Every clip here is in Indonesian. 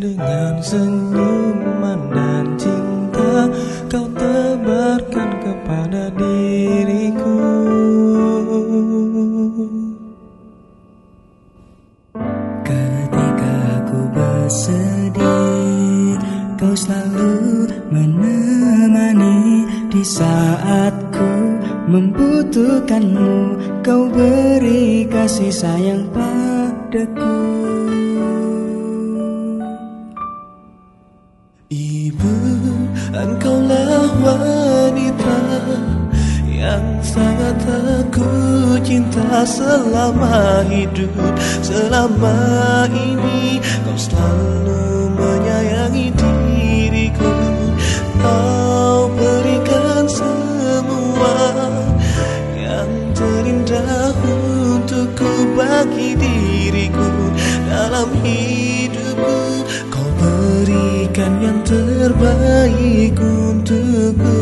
Dengan senyuman dan cinta Kau tebarkan kepada diriku. Ketika aku bersedih Kau selalu menemani Di saat ku membutuhkanmu. Kau beri kasih sayang padaku Ibu, engkaulah wanita yang sangat aku cinta selama hidup Selama ini kau selalu yang terbaik untukku.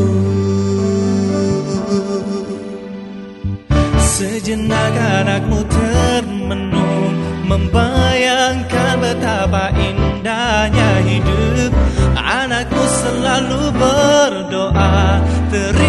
Sejenak anakmu termenung Membayangkan betapa indahnya hidup. Anakku selalu berdoa Terima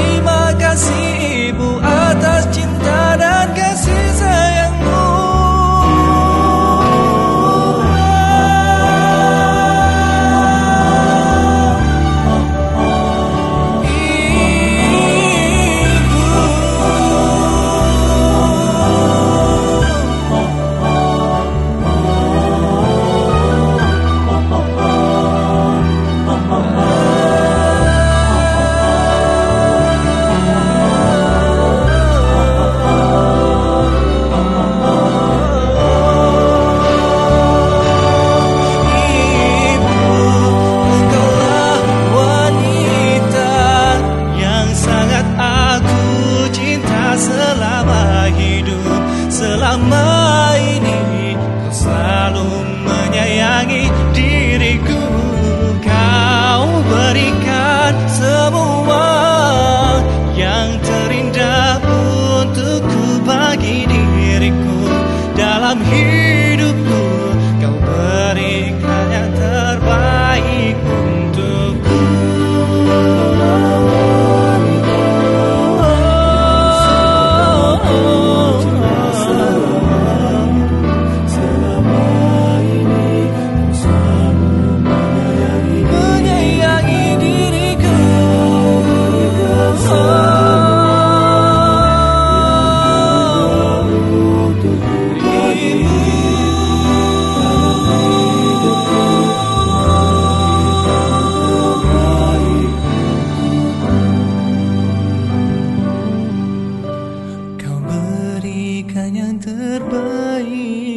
I'm here. Terbaik